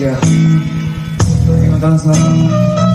谢谢，祝你们。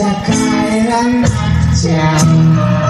Jakarta, Jakarta.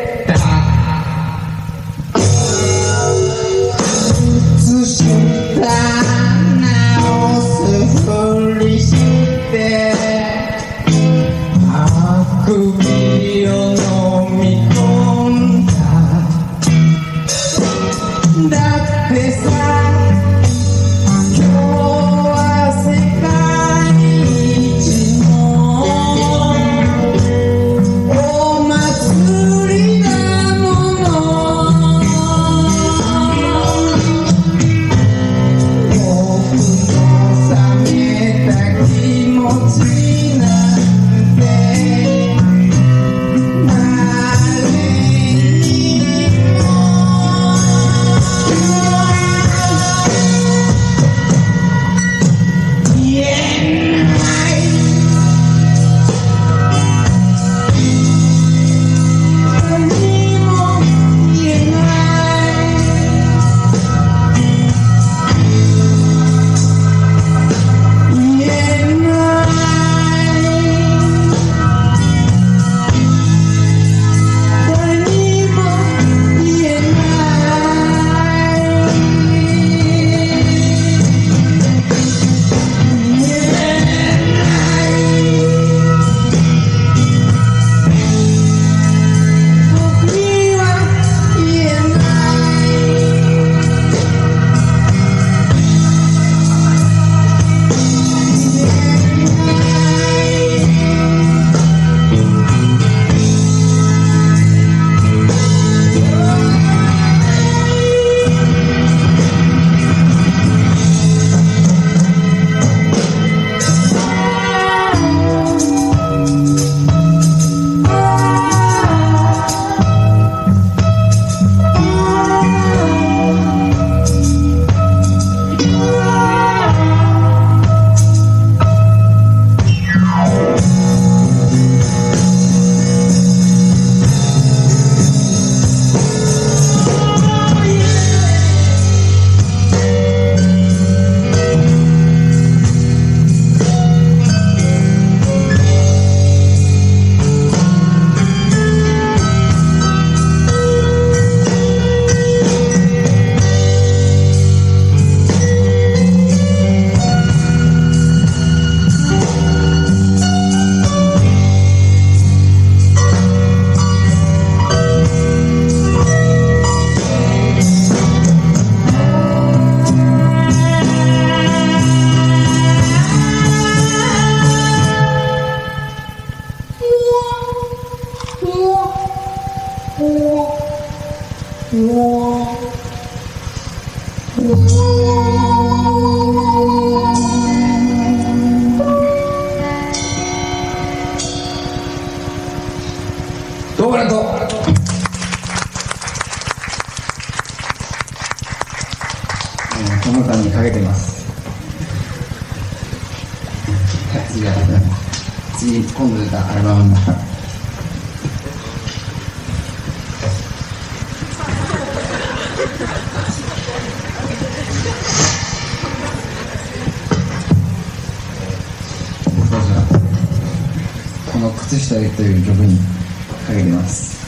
どうもありがとうえーこの歌にかけてます。次は次今度出たアルバムの。この「靴下へ」という曲にかけてます。